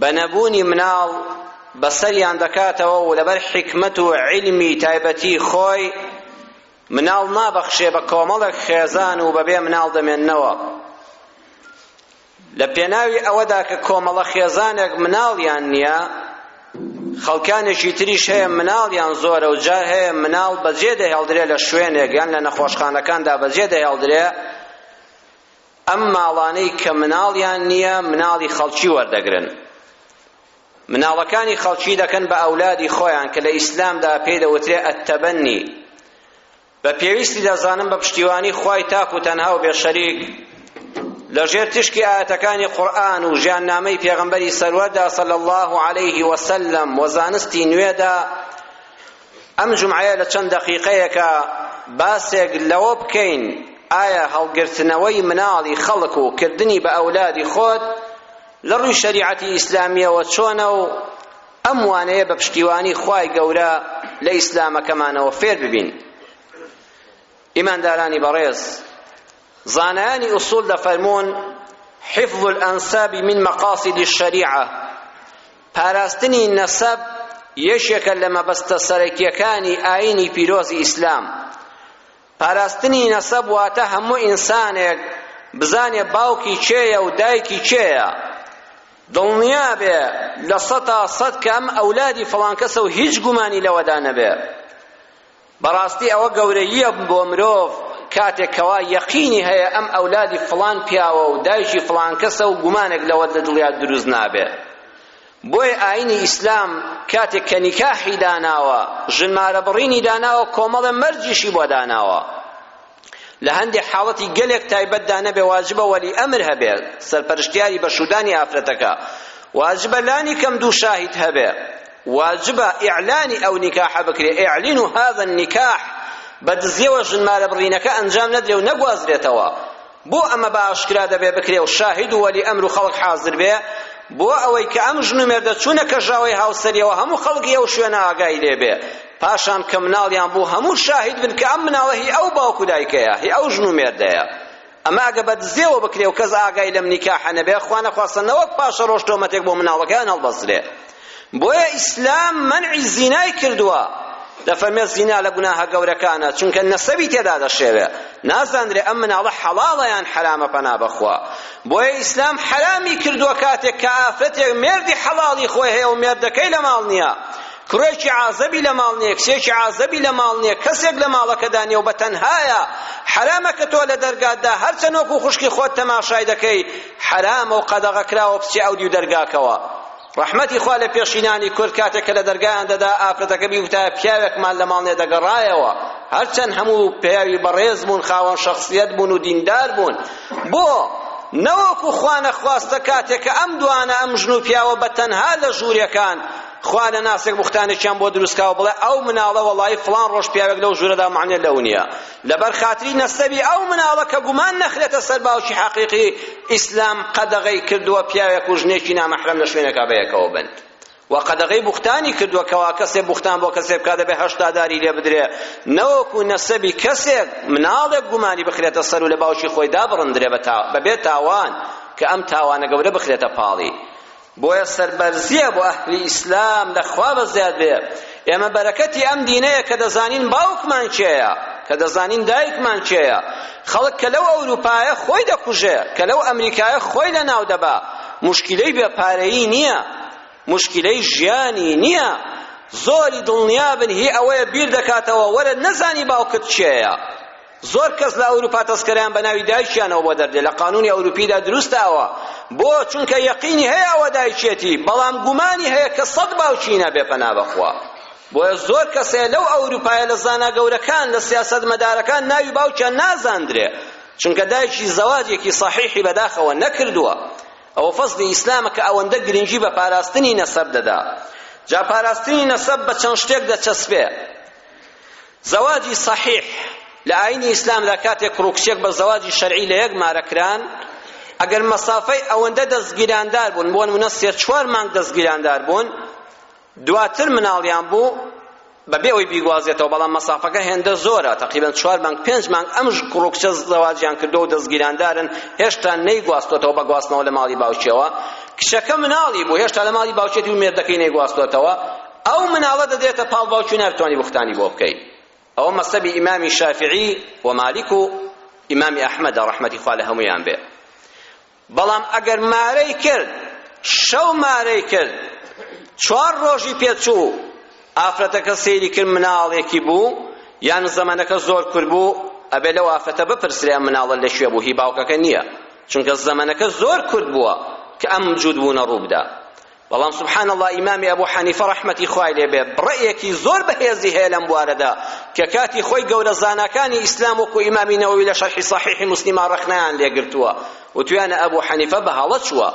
بە نەبوونی مناڵ بە سەریان دەکاتەوە و لەبەر حیکمەت و عیلمی تایبەتی خۆی مناڵ نابەخشێ بە کۆمەڵێک خێزان و بەبێ مناڵ دەمێننەوە لە پێناوی ئەوەدا کە کۆمەڵە خێزانێک مناڵیان نییە خەڵکانێکی تریش هەیە مناڵیان زۆرە و جار هەیە مناڵ بەجێ دەهێڵدرێ لە شوێنێک یان لە نەخۆشخانەکاندا بەجێ دەهێڵدرێ ئەم ماڵانەی کە مناڵیان نییە مناڵی خەڵکی وەردەگرن مناڵەکانی خەڵکی دەکەن بە ئەولادی خۆیان کە لە ئیسلامدا پێی دەوترێ ئەتەبەنی بە پێویستی دەزانم بە پشتیوانی خوای تاک و تەنها و بێشەریک لە ژێر تشکی ئاەتەکانی قورآن و ژیاننامەی پێغەمبەری سەروەردا صلی الله عليه وسلم و زانستی نوێدا ئەم جومعەیە لە چەند دەقیقەیەکە باسێک لەوە بکەین ئایا هەڵگرتنەوەی مناڵی خەڵک و کردنی بە ئەولادی خۆت لە ڕووی شەریعەتی ئیسلامیەوە چۆنە و ئەم وانەیە بە پشتیوانی خوای گەورە لە ئیسلامەکەمانەوە فێر ببین ئیماندارانی بەڕێز زانایانی ئوسول دەفەرمون حفظ الأنساب من مقاصد الشريعة پاراستنی نەسەب یەکێکە لە مەبەستە سەرەکییەکانی ئایینی پیرۆزی ئیسلام. پاراستنی نەسەب واتە هەموو ئینسانێک بزانێ باوکی کێیە و دایکی کێیە، دڵنیا بێ لە سەتا سەد کە ئەم ئەولادی فڵان کەسە و هیچ گومانی لەوەدا نەبێ. بەڕاستی ئەوە گەورەییە بۆ مرۆڤ کاتێک کەوا یەقینی هەیە ئەم ئەولادی فڵان پیاوە و دایکی فڵان کەسە و گومانێک لەوە لە دڵیا دروست نابێت بۆیە ئاینی ئیسلام کاتێک کە نیکاحی داناوە ژنمارە بڕینی داناوە کۆمەڵە مەرجیشی بۆ داناوە لە هەندێ حاڵەتی گەلێک تایبەتدا نەبێ واجبە وەلی ئەمر هەبێ سەرپەرشتیاری بەشوودانی ئافرەتەکە واجبە لانی کەم دوو شاهید هەبێ واجبە ئیعلانی ئەو نیکاحە بکرێ ئیعلینو هذا النکاح بە دزیەوە ژنمارە بڕینەکە ئەنجام نەدرێ و نەگوازرێتەوە بۆ ئەمە بە ئاشکرا دەبێ بکرێ و شاهید و وەلی ئەمر و خەڵک حازر بێ بۆ ئەوەی کە ئەم ژن و مێردە چوونە کەژاوەی هاوسەریەوە هەموو خەڵکی ئەو شوێنە ئاگای لێبێ پاشان کە مناڵیان بوو هەموو شاهید بن کە ئەم مناڵە هی ئەو باوک و دایکەیە هی ئەو ژن و مێردەیە ئەمە ئەگە بە دزێوە بکرێ و کەس ئاگای لەم نیکاحە نەبێ خوا نەخواستە نەوەک پاشە ڕۆژ تۆمەتێک بۆ مناڵەکەیان هەڵبەسترێ بۆیە ئیسلام منعی زینای کردووە دەفەرمێت زینا لە گوناهە گەورەکانە چونکە نەسەبی تێدا دەشێوێ نازانرێ ئەم مناڵە حەڵاڵە یان حەرامە پەنا بەخوا بۆیە ئیسلام حەرامی کردووە کاتێک کە ئافرەتێک مێردی حەڵاڵی خۆی هەیە و مێردەکەی لە ماڵ نییە کوڕێکی عازەبی لە ماڵ نییە، کچێکی عازەبی لە ماڵ نییە، کەسێک لە ماڵەکەدا نییە و بە تەنهایە، حەرامە کە تۆ لە دەرگاتدا هەرچەند وەکوو خوشکی خۆت تەماشای دەکەی، حەرامە و قەدەغەکراوە بچێ ئەودیو دەرگاکەوە. ڕەحمەتی خوا لە پێشینانی کورد کاتێک کە لە دەرگایان دەدا ئافرەتەکە بیگوتایە پیاوێکمان لە ماڵ نییە دەگەڕایەوە، هەرچەند هەموو پیاوی بەڕێز بوون، خاوەن شەخسییەت بوون و دیندار بوون. بۆ؟ نەوەکوو خوانەخواستە کاتێک کە ئەم دوانە ئەم ژن و پیاوە بە تەنها لە ژوورێکان، خوا لە ناسێک بوختانێکیان بۆ دروستکاو بڵێ ئەو مناڵە وەڵایی فڵان ڕۆژ پیاوێک لەو ژورەدا مەعنێ لەونیە لەبەر خاتری نەسەبی ئەو مناڵە کە گومان نەخرێتە سەر باوکی حەقیقی ئیسلام قەدەغەی کردووە پیاوێک و ژنێکی نامەحرەم لە شوێنێکا بەیەکەوە بن و قەدەغەی بوختانی کردووە کەوا کەسێ بوختان بۆ کەسێ بکا دەبێ هەشتا داری لێ بدرێ نەوەکو نەسەبی کەسێک مناڵێک گومانی بخرێتە سەر و لە باوکی خۆی دابڕندرێ بەبێ تاوان کە ئەم تاوانە گەورە بخرێتە پاڵی بۆیە سەربەرزیە بۆ ئەهلی ئیسلام لە خوا بەزیاد بێ ئێمە بەرەکەتی ئەم دینەیە کە دەزانین باوکمان کێیە کە دەزانین دایکمان کێیە خەڵک کە لەو ئەوروپایە خۆی دەکوژێ کە لەو ئەمریکایە خۆی لە ناو دەبا مشکلەی بێپارەیی نییە مشکلەی ژیانی نییە زۆری دڵنیابن هی ئەوەیە بیر دەکاتەوە وەرە نەزانی باوکت کێیە زۆر کەس لە ئەوروپا تەسکەرەیان بە ناوی دایکیانەوە بۆ دەردێ لە قانونی ئەوروپیدا دروستە ئەوە بۆ چونکە یەقینی هەیە ئەوە دایکیەتی بەڵام گومانی هەیە کە سەد باوکی نا بێ پەنا بەخوا بۆیە زۆر کەس هەیە لەو ئەوروپایە لە زانا گەورەکان لە سیاسەتمەدارەکان ناوی باوکیان نازاندرێ چونکە دایکی زەواجێکی صحیحی بەداخەوە نەکردووە ئەوە فەزلی ئیسلامە کە ئەوەندە گرنگی بە پاراستنی نەسەب دەدا جا پاراستنی نەسەب بە چەند شتێک دەچەسپێ زەواجی سەحیح لە ئاینی ئیسلامدا کاتێک کوڕ و کچێک بە زەواجی شەرعی لە یەک مارە کران ئەگەر مەسافەی ئەوەندە دەستگیراندار بوون بۆ نمونە سێ چوار مانگ دەستگیراندار بوون دواتر مناڵیان بوو بەبێ ئەوی بیگوازێتەوە بەڵام مەسافەکە هێندە زۆرە تقریبا چوار مانگ پێنج مانگ ئەمش کوڕ و کچە زەواجیان کردو و دەستگیراندارن هێشتا نەیگواستۆتەوە بە گواستنەوە لە ماڵی باوکیەوە کچەکە مناڵی بوو هێشتا لە ماڵی باوکێتی و مێردەکەی نەیگواستۆتەوە ئەو مناڵە دەدێتە پاڵ باوکی ناتوانی بوختانی بۆ بکەی ئەوە مەسەبی ئیمامی شافعی و مالیک و ئیمامی ئەحمەدە ڕەحمەتی خوا لە هەموویان بێ بەڵام ئەگەر مارەی کرد شەو مارەی کرد چوار ڕۆژی پێچوو ئافرەتەکە سەیری کرد مناڵێکی بوو یان زەمەنەکە زۆر کورت بوو ئەبێ لەو ئافرەتە بپرسرێ ئەم مناڵە لە کوێ بوو هی باوکەکە نییە چونکە زەمەنەکە زۆر کورت بووە کە ئەم جوود بوونە ڕوو بدا بەڵام سبحان اللە ئیمامی ئەبو حەنیفە ڕەحمەتی خوای لێ بێ ڕەئیەکی زۆر بەهێزی هەیە لەم بوارەدا کە کاتی خۆی گەورە زاناکانی ئیسلام وەکو ئیمامی نەوەوی لە شەرحی صحیحی موسلیما ڕەخنەیان لێ گرتووە وتویانە ئەبو حەنیفە بە هەڵە چووە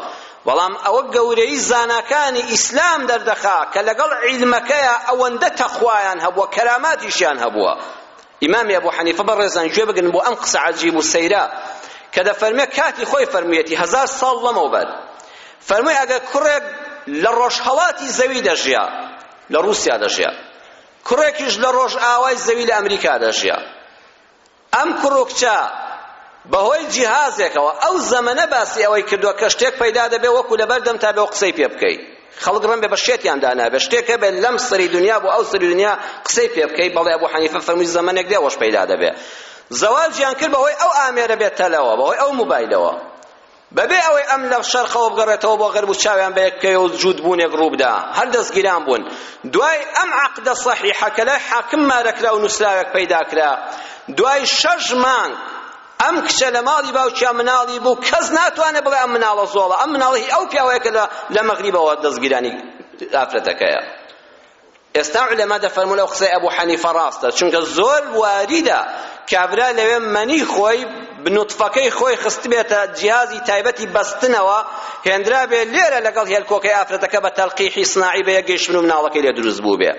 بەڵام ئەوە گەورەی زاناکانی ئیسلام دەردەخا کە لەگەڵ عیلمەکەیە ئەوەندە تەخوایان هەبووە کەراماتیشیان هەبووە ئیمامی ئەبو حەنیفە بەڕێزان گوێ بگرن بۆ ئەم قسە عەجیب و سەیرە کە دەفەرمێ کاتی خۆی فەرموویەتی هەزار ساڵ لەمەوبەر فەرمووی ئەگەر کوڕێک لە ڕۆژهەڵاتی زەوی دەژیا لە ڕووسیا دەژیا کوڕێکیش لە ڕۆژئاوای زەوی لە ئەمریکا دەژیا ئەم کوڕ و کچە بەهۆی جیهازێکەوە ئەو زەمەنە باسی ئەوەی کردووە کە شتێک پەیدا دەبێ وەکو لەبەردەم تا بێ و قسەی پێ بکەی خەڵک ڕەنبێ بە شێتیان دانابێ شتێک هەبێ لەم سەری دنیا بۆ ئەو سەری دنیا قسەی پێ بکەی بەڵێ ئەبوو حەنیفە فەرمووی زەمەنێک دێ ئەوەش پەیدا دەبێ زەواجیان کرد بەهۆی ئەو ئامێرە بێتەلەوە بەهۆی ئەو موبایلەوە بەبێ ئەوەی ئەم لە شەرقەوە بگەڕێتەوە بۆ غەرب و چاویان بە یەک بکەوێ و جووت بوونێک ڕوو بدا هەر دەستگیران بوون دوای ئەم عەقدە سەحیحە کە لای حاکم مارەکرا و نووسراوێک پەیدا کرا دوای شەش مانگ ئەم کچە لە ماڵی باوکیان مناڵی بوو کەس ناتوانێت بڵێ ئەم مناڵە زۆڵە ئەم مناڵە هی ئەو پیاوەیە کە لە مەغریبەوە دەستگیرانی ئافرەتەکەیە ئێستا علەما دەفەرموو لەو قسەی ئەبوو حەنیفە ڕاستە چونکە زۆر واریدە کابرا لەوێ مەنی خۆی بنوتفەکەی خۆی خستبێتە جیازی تایبەتی بەستنەوە هێندرا بێ لێرە لەگەڵ هێلکۆکەی ئافرەتەکە بە تەلقیحی سناعی بە یەکگەیشتن و مناڵەکەی لێ دروست بوو بێ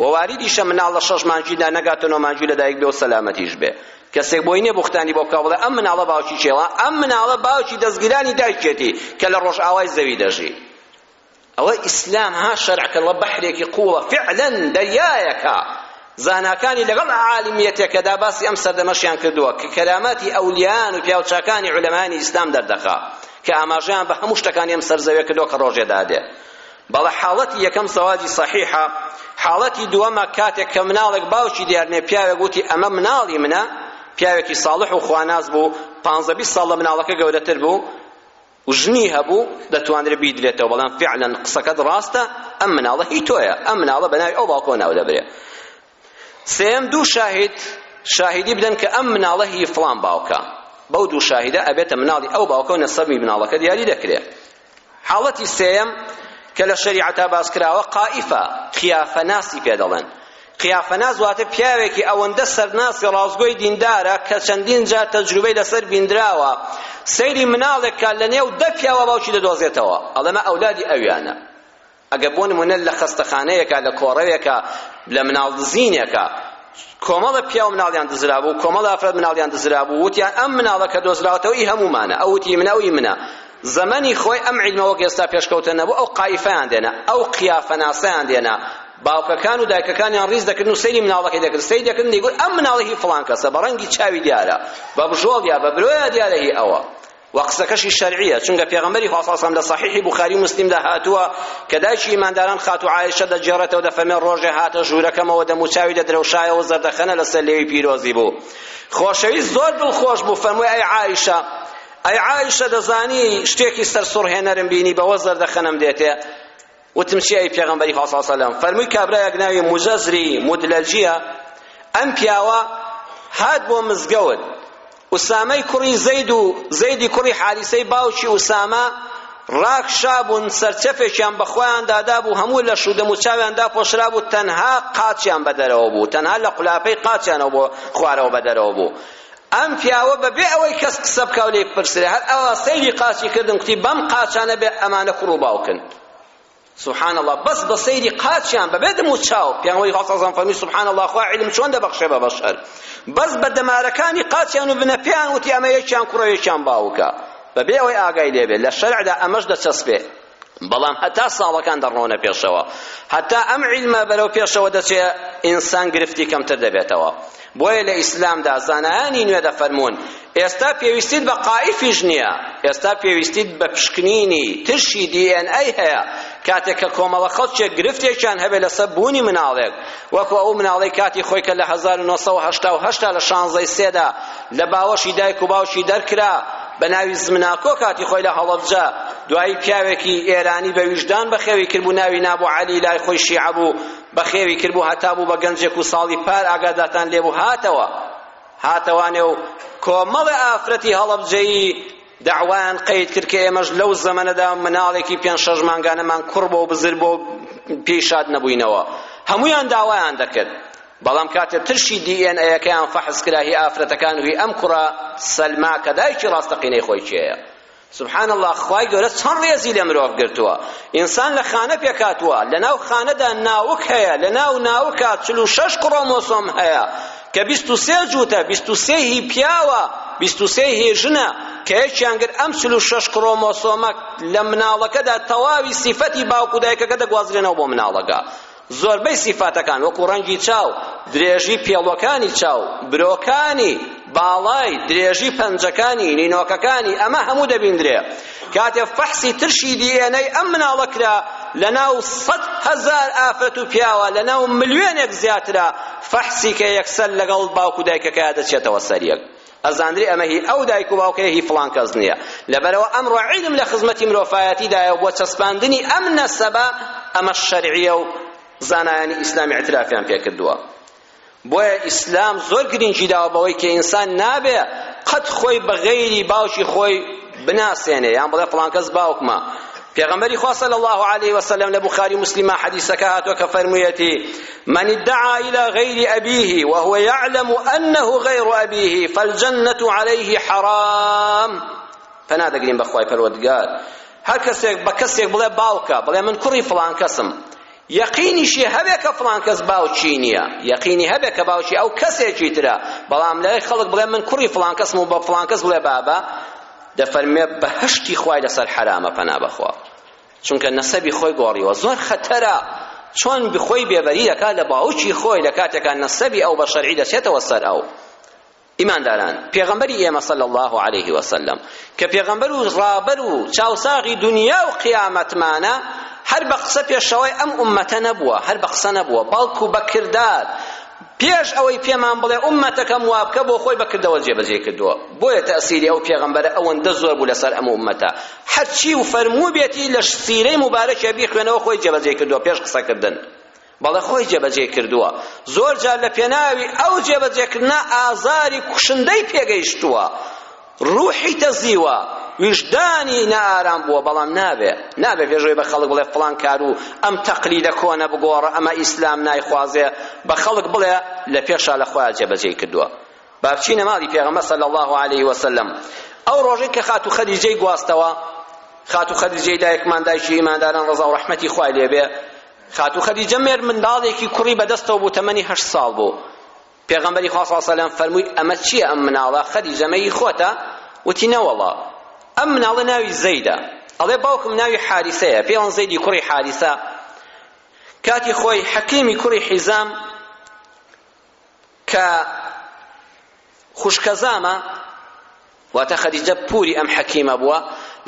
و واریدیشە مناڵ لە شەش مانگیدا نەگاتە نۆ مانگی لەدایک بێ و سەلامەتیش بێ کەسێک بۆی نیە بوختانی بۆ بکا و بڵێ ئەم مناڵە باوکی کێوە، ئەم مناڵە باوکی دەزگیرانی دایکیەتی کە لە ڕۆژئاوای زەوی دەژی. ئەوە ئیسلام ها شەرع کردوە بەحرێکی قووڵە فعلا دەریایەکە زاناکانی لەگەڵ عالمیەتەکەدا باسی ئەم سەردەمەشیان کردووە کە کەراماتی ئەولیان و پیاوچاکانی عولەمانی ئیسلام دەردەخا کە ئاماژەیان بە هەموو شتەکانی ئەم سەرزەویە کردووە کە ڕۆژێ دادێ بەڵێ حاڵەتی یەکەم زەواجی سەحیحە حاڵەتی دووەمە کاتێک کە مناڵێک باوکی دیارنێ پیاوێک وتی ئەمە مناڵی منە پیاوێکی ساڵح و خواناز بوو پانزە بیست ساڵ لە مناڵەکە گەورەتر بوو و ژنی هەبوو دەتوانرێ بیدرێتەوە بەڵام فعلا قسەکەت ڕاستە ئەم مناڵە هی تۆیە ئەم مناڵە بە ناوی ئەو باوکەوە ناو دەبرێ سێیەم دوو شاهید شاهیدی بدەن کە ئەم مناڵە هی فڵان باوکە بەو دوو شاهیدە ئەبێتە مناڵی ئەو باوکە و نەسەبی مناڵەکە دیاری دەکرێ حاڵەتی سێیەم کە لە شەریعەتا باس کراوە قائیفە قیافە ناسی پێ دەڵێن قیافە ناس واتە پیاوێکی ئەوەندە سەرناسی ڕاستگۆی دیندارە کە چەندین جا تەجروبەی لەسەر بیندراوە سەیری مناڵێکە لە نێو دە پیاوە باوکی دەدۆزێتەوە ئەڵەمە ئەولادی ئەویانە ئەگەر بۆ نموونە لە خەستەخانەیەکە، لە کۆڕەوێکە، لە مناڵ دزینێکە، کۆمەڵە پیاو مناڵیان دزرابوو، کۆمەڵە ئافرەت مناڵیان دزرابوو، وتیان ئەم مناڵە کە دۆزراوەتەوە ئی هەموومانە، ئەو وتی ئی منە، ئەو ئی منە. زەمەنی خۆی ئەم عیلمە وەک ئێستا پێشکەوتن نەبوو، ئەو قایفەیان دێنا، ئەو قیافەناسەیان دێنا، باوکەکان و دایکەکانیان ڕیز دەکردن و سەیری مناڵەکەی دەکرد، سەیری دەکردن دەیگوت ئەم مناڵە هی فڵان کەسە، بە ڕەنگی چاوی دیارە، بە بژۆڵیا، بە برۆیا دیارە هی ئەوە. وە قسەکەشی شەرعیە چونکە پێغەمبەری خوا صلی اللە علیە وسلم لە صحیح بوخاری و مسلمدا هاتووە کە دایکی ئیمانداران خاتو عائشە دەگێڕێتەوە دەفەرمێ ڕۆژێ هاتە ژوورەکەمەوە دەموچاوی دەدرەوشایەوە و زەردەخەنە لەسەر لێوی پیرۆزی بوو خۆشەویست زۆر دڵخۆش بوو فەرمووی ئەی عائشە ئەی عائشە دەزانی شتێکی سەرسوڕهێنەرم بینی بەوە زەردەخەنەم دێتێ وتم چی ئەی پێغەمبەری خوا صلی سەلەم فەرمووی کابرایەک ناوی مزەزری مدلجیە ئەم پیاوە هات بۆ مزگەوت ئوسامەی کوڕی زەید و زەیدی کوڕی حاریسەی باوکی ئوسامە ڕاک شابوون سەرچەفێکیان بەخۆیان دادا بوو هەموو لە شودەم و چاویان داپۆشرا بوو تەنها قاچیان بەدەرەوە بوو تەنها لە قولاپەی قاچیانەوە بۆ خوارەوە بەدەرەوە بوو ئەم پیاوە بە بێ ئەوەی کەس قسە بکا و لێی بپرسرێ هەر ئەوا سەیری قاچی کردم کوتی بەم قاچە نەبێ ئەمانە کوڕ و باوکن سبحان الله بەس بە سەیری قاچیان بەبێ دم و چاو پیانوەی غەڵتەزان فەرمی سبحان الله خوا علم چۆن دەبەخشێ بە بەشەر بەس بە دەمارەکانی قاچیان و بنەپێیان وتی ئەمە یەکیان کوڕە یەکیان باوکە بەبێ ئەوەی ئاگای لێبێ لە شەرعدا ئەمەش دەچەسپێ بەڵام هەتا ساڵەکان دەڕۆنە پێشەوە هەتا ئەم عیلمە بەرەو پێشەوە دەچێ ئینسان گرفتی کەمتر دەبێتەوە بۆیە لە ئیسلامدا زانایانی نوێ دەفەرموون ئێستا پێویستیت بە قائیفیش نییە ئێستا پێویستیت بە پشکنینی ترشی دی ئێن ئەی هەیە کاتێک کە کۆمەڵە خەڵکێک گرفتێکیان هەبێ لەسەر بوونی مناڵێک وەکو ئەو مناڵەی کاتی خۆی کە لە 1970 لە شانزەی سێدا لە باوەشی دایک و باوکی دەرکرا بە ناوی زمناکۆ کاتی خۆی لە هەڵەبجە دوایی پیاوێکی ئێرانی بە ویژدان بەخێوی کردبوو ناوی نابوو عەلی لای خۆی شیعە بوو بەخێوی کردبوو هەتا بوو بە گەنجێک و ساڵی پار ئاگاداتان لێبوو هاتەوە هاتەوانێ و کۆمەڵە ئافرەتی هەڵەبجەیی دەعوایان قەید کرد کە ئێمەش لەو زەمەنەدا مناڵێکی پێنج شەش مانگانەمان کوڕ بۆ بزر بۆ پێی شاد نەبووینەوە هەموویان داوایان دەکرد بەڵام کاتێ ترشی دی ئێن ئەیەکەیان فەحس کرا هی ئافرەتەکان و هی ئەم کوڕە سەلما کە دایکی ڕاستەقینەی خۆی کێیە سبحان الله خوای گەورە چەند ڕێزی لە مرۆڤ گرتووە ئینسان لە خانە پێکاتووە لەناو خانەدا ناوک هەیە لەناو ناوکا چل و شەش کڕۆمۆسۆم هەیە کە بیست و سێ جووتە، بیست و سێ هی پیاوە، بیست و سێ هی ژنە، کە یەکیان گرت ئەم چل و شەش کرۆمۆسۆمە لە مناڵەکەدا تەواوی سیفەتی باوک و دایکەکە دەگوازرێنەوە بۆ مناڵەکە. زۆربەی سیفاتەکان وەکو ڕەنگی چاو، درێژی پێڵوەکانی چاو، برۆکانی، باڵای، درێژی پەنجەکانی، نینۆکەکانی، ئەمە هەموو دەبیندرێ. کاتێ فەحسی ترشی دی ئێن ئەی ئەم مناڵە کرا لەناو سەد هەزار ئافرەت و پیاوە لەناو ملیۆنێک زیاترە فەحسی کە یەکسەر لەگەڵ باوک و دایکەکەیا دەچێتەوە سەر یەک ئەزانرێ ئەمە هی ئەو دایک و باوکەیە هی فڵان کەس نییە لەبەرەوە ئەمڕۆ عیلم لە خزمەتی مرۆڤایەتیدایە بۆ چەسپاندنی ئەم نەسەبە ئەمە شەرعیە و زانایانی ئیسلامی اعترافیان پێکردووە بۆیە ئیسلام زۆر گرنگی داوە بەوەی کە ئینسان نابێ قەت خۆی بە غەیری باوکی خۆی بناسێنێ یان بڵێ فڵان کەس باوکمە پێغەمبەری خوا صلی الله علیه و سلم لە بخاری مسلم حدیثەکە هاتووە کە فەرموویەتی من ادعا الى غير ابيه وهو يعلم انه غير ابيه فالجنة عليه حرام پنا دەگرین بەخوای پەروەردگار هەر کەسێک بە کەسێک بڵێ باوکە بڵێ من کوڕی فڵان کەسم یەقینیشی هەبێ کە فڵان کەس باوکی نییە، یەقینی هەبێ کە باوکی ئەو کەسێکی ترە، بەڵام لای خەڵک بڵێ من کوڕی فڵان کەسم و بە فڵان کەس بڵێ بابە، دەفەرموێ بەهەشتی خوای لەسەر حەرامە پەنا بەخوا، چونکە نەسەبی خۆی گۆڕیوە، زۆر خەتەرە چۆن خۆی بێبەری دەکات لە باوکی خۆی لە کاتێکا نەسەبی ئەو بە شەرعی دەچێتەوە سەر ئەو. ئیمانداران، پێغەمبەری ئێمە صلی اللە علیه وسلم کە پێغەمبەر و ڕابەر و چاوساغی دونیا و قیامەتمانە، هەر بە قسە پێشەوای ئەم ئوممەتە نەبووە، هەر بە قسە نەبووە، بەڵکو بە کردار، پێش ئەوەی پێمان بڵێ ئوممەتەکەم وا بکە، بۆ خۆی بە کردەوە جێبەجێی کردووە. بۆیە تەئسیری ئەو پێغەمبەرە ئەوەندە زۆر بوو لەسەر ئەم ئوممەتە، هەرچی فەرمووبێتی لە سیرەی موبارەکیا بیخوێنەوە خۆی جێبەجێی کردووە پێش قسەکردن. بەڵێ خۆی جێبەجێی کردووە، زۆر جار لە پێناوی ئەو جێبەجێکردنە ئازاری کوشندەی پێگەیشتووە، روحی تەزیوە، ویژدانی نائارام بووە، بەڵام نابێ، نابێ پێش ئەوەی بە خەڵک بڵێ فڵان کار و ئەم تەقلیدە کۆنە بگۆڕە، ئەمە ئیسلام نایخوازێ، بە خەڵک بڵێ لە پێشا لە خۆیا جێبەجێی کردووە. با بچینە ماڵی پێغەمبەر صلی اللە علیه وسلم، ئەو رۆژەی کە خاتوو خەدیجەی گواستەوە، خاتوو خەدیجەی دایکمان دایکی ئیمانداران رەزا و رەحمەتی خوای لێ بێ، خاتوو خەدیجە مێرمنداڵێکی کوڕی بەدەستەوە بوو تەمەنی هەشت ساڵ بوو پێغەمبەری خوا صلی الله علیه فەرمووی ئەمە چییە ئەم مناڵە خەدیجە مەی خۆتە وتی نەوەڵا ئەم مناڵە ناوی زەیدە ئەڵێ باوکم ناوی حاریسەیە پێڵەن زەیدی کوڕی حاریسە کاتی خۆی حەکیمی کوڕی حیزام کە خوشکە زامە واتە خەدیجە پوری ئەم حەکیمە بووە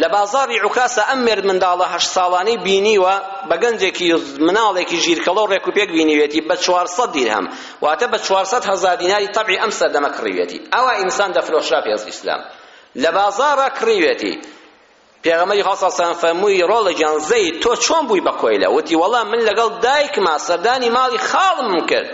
لە بازاری عکاسە ئەم مێرد منداڵە هەشت ساڵانەی بینیوە بە گەنجێکی مناڵێکی ژیرکەڵە و ڕێکوپێک بینیوێتی بە چوارسەد دیرهەم واتە بە چوارسەد هەزار دیناری تەبعی ئەم سەردەمە کڕیوێتی ئەوە ئینسان دەفرۆشرا پێز ئیسلام لە بازارە کڕیوێتی پێغەمبەری خوا صلی اللە علیە وسلم فەرمووی ڕۆڵە گیان زەید تۆ چۆن بووی بە کۆیلە وتی وەڵا من لەگەڵ دایکما سەردانی ماڵی خاڵمم کرد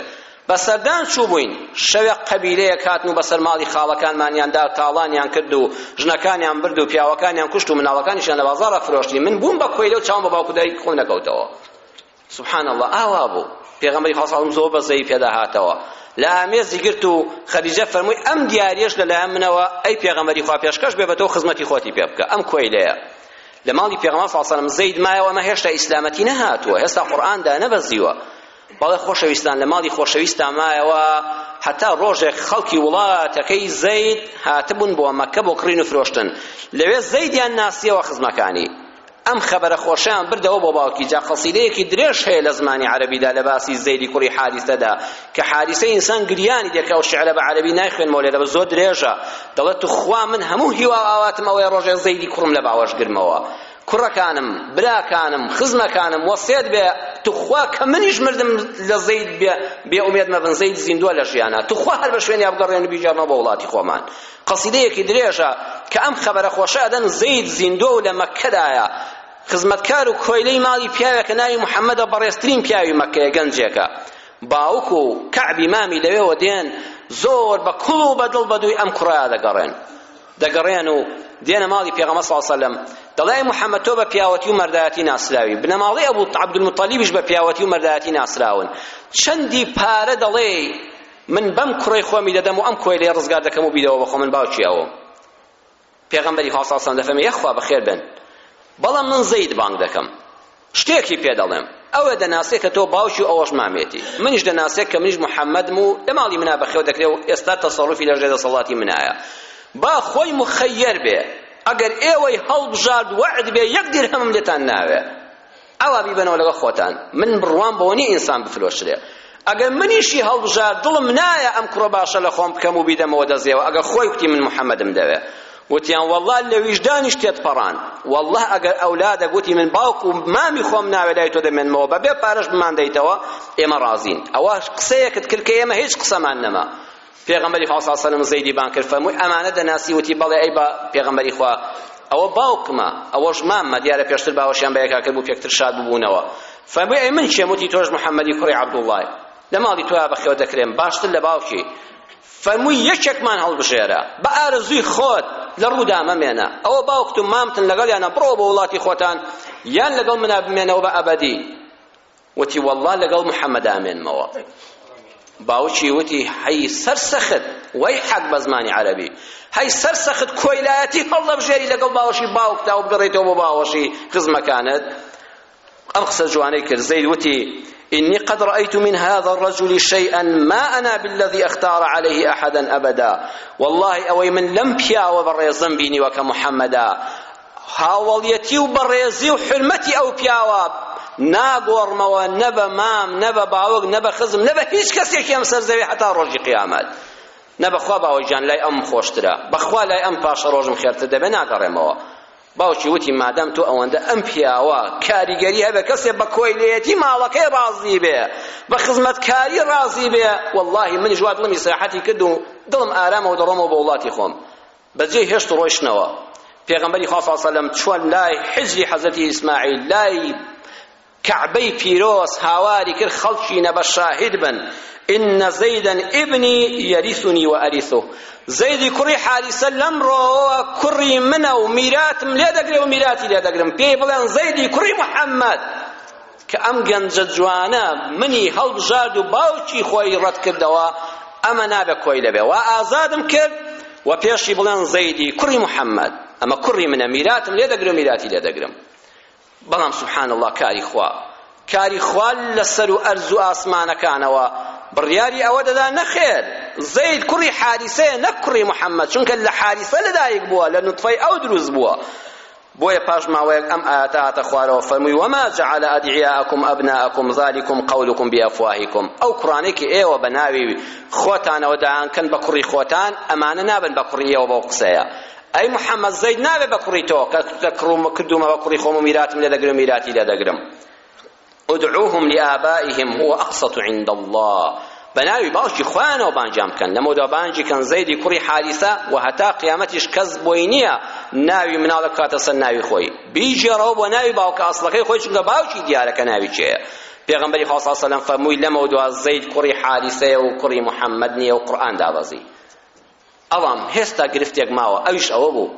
بە سەردان چووبووین شەوێک قەبیلەیەک هاتن و بەسەر ماڵی خاڵەکانمانیان دا تاڵانیان کرد و ژنەکانیان برد و پیاوەکانیان کوشت و مناڵەکانیشیان لە بازاڕە فرۆشتی من بووم بە کۆیلە و چاوم بە باوک و دایک خۆم نەکەوتەوە سبحان اللە ئاوا بوو پێغەمبەری خوا سەڵم زۆر بە زەوی پێدا هاتەوە لە ئامێزی گرت و خەدیجە فەرمووی ئەم دیاریەش لەلایەن منەوە ئەی پێغەمبەری خوا پێشکەش بێ بە تۆ خزمەتی خۆتی پێ بکە ئەم کۆیلەیە لە ماڵی پێغەمبەر صلی الله علیه و زید مایەوە ئەمە هێشتا ئیسلامەتی نەهاتووە هێستا قورئان دانەبەزیوە بەڵێ خۆشەویستان لە ماڵی خۆشەویستا مایەوە حتا ڕۆژێک خەڵکی وڵاتەکەی زەید هاتبوون بۆ مەکە بۆ کڕین و فرۆشتن لەوێ زەیدیان ناسیەوە خزمەکانی ئەم خەبەرە خۆشەیان بردەوە بۆ باوکی جا قەسیدەیەکی درێژ هەیە لە زمانی عەرەبیدا لە باسی زەیدی کوڕی حاریسەدا کە حاریسە ئینسان گریانی دێکە ئەو شعرە بە عەرەبی نایخوێنمەوە لێرە بە زۆر درێژە دەڵێت توخوا من هەموو هیوا و ئاواتم ئەوەیە ڕۆژێ زەیدی کوڕم لە باوەش گرمەوە کوڕەکانم براکانم خزمەکانم وەسێت بێ توخوا کە منیش مردم لە زەید بێ بێ ئومێد مەبن زەید زیندووە لە ژیانە توخوا هەر بە شوێنیا بگەڕێن و بیگەڕنەوە بە وڵاتی خۆمان قەسیدەیەکی درێژە کە ئەم خەبەرە خۆشە ئەدەن زەید زیندوە و لە مەککەدایە خزمەتکار و کۆیلەی ماڵی پیاوێکە ناوی محەممەدە بەڕێزترین پیاوی مەککەیە گەنجێکە باوک و کەعبی مامی لەوێوە دێن زۆر بە کوڵ و بەدڵ بەدووی ئەم کوڕەیا دەگەڕێن دەگەڕێن و دێنە ماڵی پێغەمە ساسەلم دەڵێ محەممەد تۆ بە پیاوەتی و مەردایەتی ناسراوی بنەماڵی ئەبوو عەبدولموتەلیبیش بە پیاوەتی و مەردایەتی ناسراون چەندی پارە دەڵێ من بەم کوڕەی خۆمی دەدەم و ئەم کۆیلەیە ڕزگار دەکەم و بیدەوە بەخۆ من باوکی ئەوم پێغەمبەری خوا ساسان دەفەرمێ یەخوا بەخێر بن بەڵام من زەید بانگ دەکەم شتێکی پێ دەڵێم ئەوە دەناسێ کە تۆ باوکی و ئەوەش مامێتی منیش دەناسێ کە منیش محەممەدم و لە ماڵی منا بەخێو دەکرێ و ئێستا تەسەڕوفی لە ژێ دەسەڵاتی منایە با خۆی مخەیەر بێ ئەگەر ئێوەی هەڵبژارد وەعد بێ یەک دیرهەمم لێتان ناوێ ئەوا بیبەنەوە لەگەڵ خۆتان من بڕوام بەوە نییە ئینسان بفرۆشرێ ئەگەر منیشی هەڵبژار دڵم نایە ئەم کوڕە باشە لە خۆم بکەم و بیدەمەوە دەزێوە ئەگەر خۆی وتی من محەممەدم دەوێ وتیان والله لە ویژدانیش تێتپەڕان والله ئەگەر ئەولادە گوتی من باوک و مامی خۆم ناوێ لای تۆ دەمێنمەوە بەبێ پارەش بمان دەیتەوە ئێمە ڕازین ئەوە قسەیەکت کرد کە ئێمە هیچ قسەمان نەما پێغەمبەری خوا صلی اللە علیە و سلم زەیدی بانگ کرد فەرمووی ئەمانە دەناسی وتی بەڵێ ئەی با پێغەمبەری خوا ئەوە باوکمە ئەوەش ماممە دیارە پێشتر باوەشیان بە یەکا کردبوو پێکتر شاد ببوونەوە فەرمووی ئەی من کێم وتی تۆش محەممەدی کوڕی عەبدوڵڵای لە ماڵی تۆیا بەخێو دەکرێم باشتر لە باوکی فەرمووی یەکێکمان هەڵبژێرە بە ئارەزووی خۆت لە ڕوودا مەمێنە ئەوە باوکت و مامتن لەگەڵیانە بڕۆ بۆ وڵاتی خۆتان یان لەگەڵ منا بمێنەوە بە ئەبەدی وتی وەڵڵا لەگەڵ محەمەد ئامێنمەوە باوکی وتی هەی سەر سەخت وەی حەق بە زمانی عەرەبی هەی سەر سەخت کۆیلایەتی هەڵدەبژێری لەگەڵ باوەشی باوکتا و بگەڕێیتەوە بۆ باوەشی خزمەکانت ئەم قسە جوانەی کرد زەید وتی إني قد رأيت من هذا الرجل شيئا ما أنا بالذي أختار عليه أحدا أبدا والله أوي من لم بيا وبريزم بيني وكمحمدا هاوەڵیەتی و بەڕێزی و حورمەتی ئەو پیاوە ناگۆڕمەوە نە بە مام نە بە باوک نە بە خزم نە بە هیچ کەسێکی ئەم سەر زەوی هەتا ڕۆژی قیامەت نە بەخوا باوەجان لای ئەم خۆشترە بەخوا لای ئەم پاشە ڕۆژم خێرتر دەبێ ناگەڕێمەوە باوکی وتی مادام تۆ ئەوەندە ئەم پیاوە کاریگەری هەبێ کەسێ بە کۆیلەتی ماڵەکەی ڕازی بێ بە خزمەتکاری ڕازی بێ واللهی من جوات لەمی سیاحەتی کرد و دڵم ئارامەوە دەڕۆمەوە بە وڵاتی خۆم بەجێ هێشت و ڕۆیشتنەوە پێغەمبەری خوا صلی سەلەم چووە لای حجری حەزەتی ئیسماعیل لای کەعبەی پیرۆز هاواری کرد خەڵکی نەبە شاهید بن ئینە زەیدەن ئیبنی یەریسونی و ئەریسو زەیدی کوڕی حاریسە لەم ڕۆوە کوڕی منە و میراتم لێ دەگرێ و میراتی لێ دەگرم پێی بڵێن زەیدی کوڕی محەممەد کە ئەم گەنجە جوانە منی هەڵبژارد و باوکی خۆی ڕەتکردەوە ئەمە نابێ کۆیلە بێ وا ئازادم کرد و پێشی بڵێن زەیدی کوڕی محەممەد ئەمە کوڕی منە میراتم لێ دەگرم میراتی لێ دەگرم بەڵام سبحان الله کاری خوا کاری خوا لەسەر و ئەرز و ئاسمانەکانەوە بڕیاری ئەوە دەدا نەخێر زەید کوڕی حاریسەیە نەک کوڕی محەممەد چونکە لە حاریسە لەدایک بووە لە نوتفەی ئەو دروست بووە بۆیە پاش ماوەیەک ئەم ئایەتە هاتە خوارەوە فەرمووی وما جعل ادعیاءکم ابناءکم ذلکم قولکم بافواهکم ئەو کوڕانەی کە ئێوە بە ناوی خۆتانەوە دایانکەن بە کوڕی خۆتان ئەمانە نابن بە کوڕی ئێوە بەو قسەیە ئەی محەممەد زەید نابێ بە کوڕی تۆ کە کڕومە کردومە بە کوڕی خۆم و میراتم لێ دەگرم میراتی لێ دەگرم ادعوهم لآبائهم هو اقسط عند الله بەناوی باوکی خۆیانەوە بانگیان بکەن لەمەودا بانگی کەن زەیدی کوڕی حاریسە و هەتا قیامەتیش کەس بۆی نییە ناوی مناڵە بکاتە سەر ناوی خۆی بیگێڕەوە بۆ ناوی باوکە ئەسڵەکەی خۆی چونکە باوکی دیارە کە ناوی کێیە پێغەمبەری خوا صلی سەلەم فەرمووی لەمەودا زەید کوڕی حاریسەیە و کوڕی محەممەد نییە و قورئان دابەزی ەڵام هێستا گرفتێک ماوە ئەویش ئەوە بوو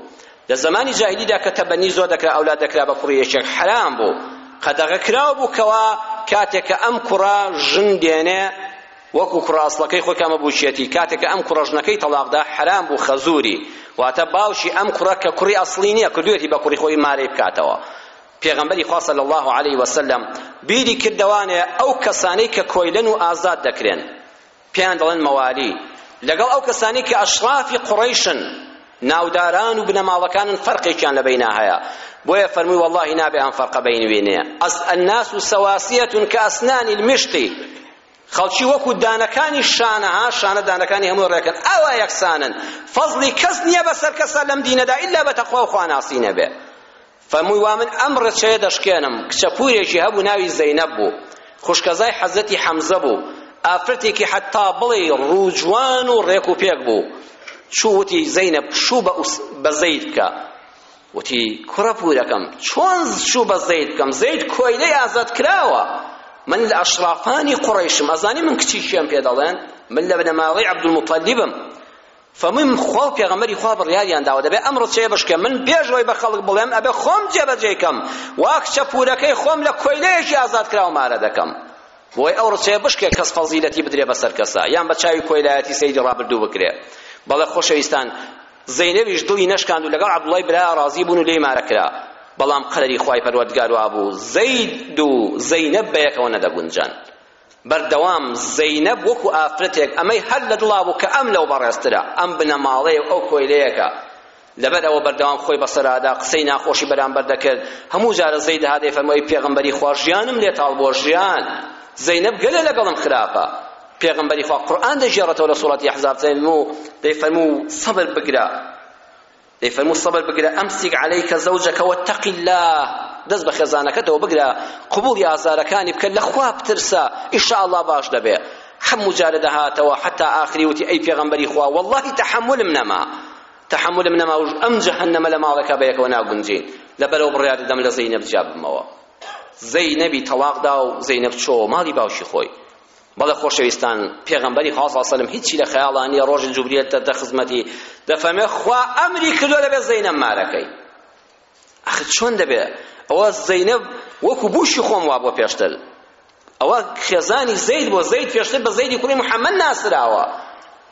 لە زەمانی جاهیلیدا کە تەبەنی زۆر دەکرا ئەولاد دەکرا بە کوڕی یەکێک حەرام بوو قەدەغە کراو بوو کەوا کاتێک کە ئەم کوڕە ژن دێنێ وەکو کوڕە ئەسڵەکەی خۆی کامە بووچێتی کاتێک کە ئەم کوڕە ژنەکەی تەڵاقدا حەرام بوو خەزووری واتە باوکی ئەم کوڕە کە کوڕی ئەسڵی نییە کردوێتی بە کوڕی خۆی مارەی بکاتەوە پێغەمبەری خوا صلی الله علیه وسلم بیری کردوانێ ئەو کەسانەی کە کۆیلەن و ئازاد دەکرێن پێیان دەڵێن مەوالی لەگەڵ ئەو کەسانی کە ئەشرافی قوڕەیشن ناوداران و بنەماڵەکانن فەرقێکیان لە بەینا هەیە بۆیە فەرمووی واللهی نابێ ئەم فەرقە بەین وێنەیە ئەس الناس سواسیە کە ئەسنانی المشتی خەڵکی وەکو دانەکانی شانەها شانە دانەکانی هەموو ڕێکن ئەوە یەکسانن فەزلی کەس نییە بەسەر کەسە لەم دینەدا ئللا بە تەخوا و خواناسی نەبێ فەرمووی وا من ئەم ڕچەیە دەشکێنم، کچە پوورێکی هەبوو ناوی زەینەب بوو، خوشکەزای حەزرەتی حەمزە بوو، ئافرەتێکی حەتتا بڵێی ڕوو جوان و ڕێک و پێک بوو، چوو وتی زەینەب شوو بە زەید بکە، وتی کوڕە پوورەکەم چۆن شوو بە زەید بکەم، زەید کۆیلەی ئازادکراوە، من لە ئەشرافانی قوڕەیشم، ئەزانی من کچی کێم پێ دەڵێن، من لە بنەماڵەی عەبدولموتەلیبم، فەرمووی من خوا و پێغەمبەری خوا بڕیاریان داوە دەبێ ئەم ڕچەیە بشکێم من پێش ئەوەی بە خەڵک بڵێم ئەبێ خۆم جێبەجێی کەم وا کچە پوورەکەی خۆم لە کۆیلەیەکی ئازاد کراو مارە دەکەم بۆی ئەو ڕچەیە بشکێ کەس فەزیلەتی بدرێ بەسەر کەسا یان بە چاوی کۆیلایەتی سەیری ڕابردوو بکرێ بەڵێ خۆشەویستان زەینەبیش دڵی نەشکاند و لەگەڵ عەبدوڵای برا ڕازی بوون و لێی مارە کرا بەڵام قەدەری خوای پەروەردگار وابوو زەید و زەینەب بەیەکەوە نەدەگونجان بەردەوام زەینەب وەکو ئافرەتێک ئەمەی هەر لە دڵا بوو کە ئەم لەو بەڕێزترە، ئەم بنەماڵەیە و ئەو کۆیلەیە کە. لەبەر ئەوە بەردەوام خۆی بەسەرادا قسەی ناخۆشی بەرامبەر دەکرد، هەموو جارە زەید دەهات دەیفەرموو ئەی پێغەمبەری خوا ژیانم لێ تاڵ بووە ژیان، زەینەب گەلێ لەگەڵم خراپە. پێغەمبەری خوا قورئان دەگێڕێتەوە لە سوڕەتی ئەحزاب دەیفەرموو دەیفەرموو سەبر بگرە، دەی فەرموو سەبر بگرە ئەمسیک عەلەیکە زەوجەکە وەتەق اللە دەست بە خێزانەکەتەوە بگرە قبوڵی ئازارەکانی بکە لە خوا بترسە ان شاء اللە باش دەبێ هەموو جارە دەهاتەوە حەتا ئاخری وتی ئەی پێغەمبەری خوا وەڵڵاهی تەحەمولم نەما تەحەمولم نەما و ئەم جەهەنەمە لە ماڵێکا بە یەکەوە ناگونجین لەبەرەوە بڕیار دەدەم لە زەینەب جیا بمەوە زەینەبی تەڵاق دا و زەینەب چۆ ماڵی باوکی خۆی بەڵێ خۆشەویستان پێغەمبەری خوا صلی سەلم هیچی لە خەیاڵا نییە ڕۆژی جوبریل دەتە خزمەتی دەفەرمێ خوا ئەمری کردووە لەبێ زەینەب مارەکەی ئەخ چۆن دەبێ ئەوە زەینەب وەکو بوشی خۆم وا بۆ پێشتر ئەوە خێزانی زەید بۆ زەید پێشتر بە زەیدی کوڕی محەممەد ناسراوە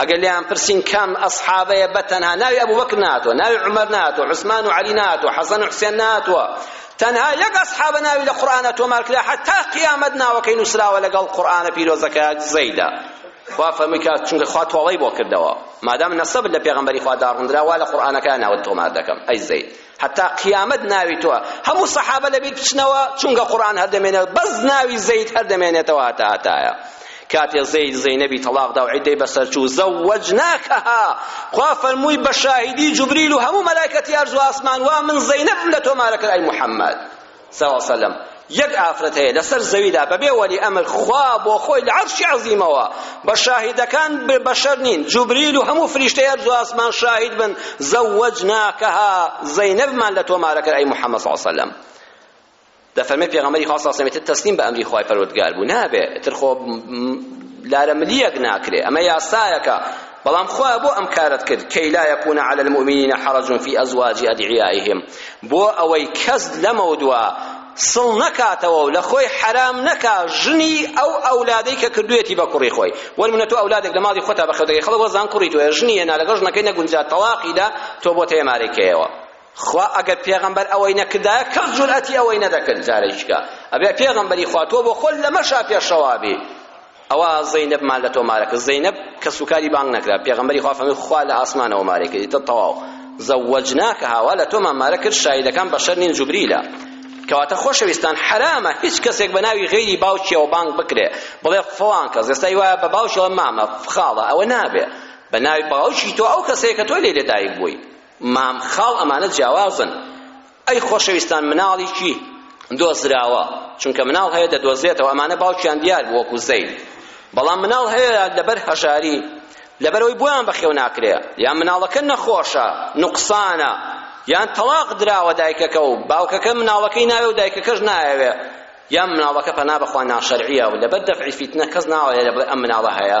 ئەگەر لێیان پرسین کام ئەسحابەیە بەتەنها ناوی ئەبوبەکر ناتوە ناوی عومەر ناتوە عوسمان و عەلی ناتوە حەسەن و حوسێن ناتوە تەنها یەک ئەسحابە ناوی لە قورئانە تۆمار کرا حتا قیامەت ناوەکەی نووسراوە لەگەڵ قورئانە پیرۆزەکە زەیدا خوا فەرمووی کە چونکە خوا تۆڵەی بۆ کردەوە مادام نەسەبت لە پێغەمبەری خوا داڕوندرا وا لە قورئانەکە ناوت تۆمار دەکەم ئەی زەید هەتا قیامەت ناوی تۆ هەموو سەحابە لەبیر بچنەوە چونکە قورئان هەر دەمێنێت بەس ناوی زەید هەر دەمێنێتەوە هەتا هەتایە کاتێ زەید زەینەبی تەڵاق دا و عیدەی بەسەر چوو زەوەجناکەها خوا فەرمووی بە شاهیدی جوبریل و هەموو مەلایکەتی ئەرز و ئاسمان وا من زەینەبم لە تۆمارەکەر ئەی محەممەد صلی اللە علیە وسلم، یەک ئافرەت هەیە لەسەر زەویدا بەبێ وەلی ئەمر خوا بۆ خۆی لە عەرشی عەزیمەوە بە شاهیدەکان بەشەر نین جوبریل و هەموو فریشتەی هەر دوو ئاسمان شاهید بن زەوەجناکەها زەینەبمان لە تۆمارە کرد ئەی محمد صلی اللە علیە وسلم دەفەرمێ پێغەمبەری خوا صلی اللە علیە وسلم تر تەسلیم بە ئەمری خوای پەروەردگار بوو نابێ تر خۆ لارە ملیەک ناکرێ ئەمە یاسایەکە بەڵام خوا بۆ ئەم کارەت کرد، کەی لا یکون علی المومنین حرج فی ازواج ادعیایهم، بۆ ئەوەی کەس لەمەودوا سڵ نەکاتەوە و لە خۆی حەرام نەکا ژنی ئەو ئەولادەی کە کردوویەتی بە کوڕی خۆی، وەل منە تۆ ئەولادێک لە ماڵی خۆتا بەخێو دەکەی خەڵک وەزان کوڕی تۆیە ژنی هێنا لەگەڵ ژنەکەی نەگونجا تەڵاقی دا تۆ بۆ تەێمارەی کەیەوە. خوا ئەگەر پێغەمبەر ئەوەی نەکردایە کەس جورئەتی ئەوەی نەدەکرد جارێکیکە ئەبێ پێغەمبەری خوا تۆ بۆ خۆت لەمەشا پێشەوا بی، ئەوا زەینەب مان لە تۆمارە کرد زەینەب کەس و کاری بانگ نەکرا پێغەمبەری خوا فەرمووی خوا لە ئاسمانەوە مارەی کرد ئیتر تەواو زەوەجناکەها وا لە تۆمان مارە کرد شاهیدەکان بەشەر نین جوبریلە کەواتە خۆشەویستان حرامە هیچ کەسێک بە ناوی غەیری باوکیەوە بانگ بکرێ بڵێ فڵان کەس ئێستای وایە بە باوکیەوە مامە خاڵە ئەوە نابێ بە ناوی باوکی تۆ ئەو کەسەیە کە تۆ لێ لەدایک بووی مام خاڵ ئەمانە جیاوازن ئەی خۆشەویستان مناڵیکی دۆزراوە چونکە مناڵ هەیە دەدۆزێتەوە ئەمانە باوکیان دیار بوو وەکو زەید بەڵام مناڵ هەیە لەبەر هەژاری لەبەرەوەی بۆیان بەخێو ناکرێ یان مناڵەکە نەخۆشە نوقسانە یان تەڵاق دراوە دایکەکە و باوکەکە مناڵەکەی ناوێ و دایکەکەش نایەوێ یان مناڵەکە پەنا بەخوا ناشەرعیە و لەبەر دەفعی فیتنە کەس ناوەیە لەبەر ئەم مناڵە هەیە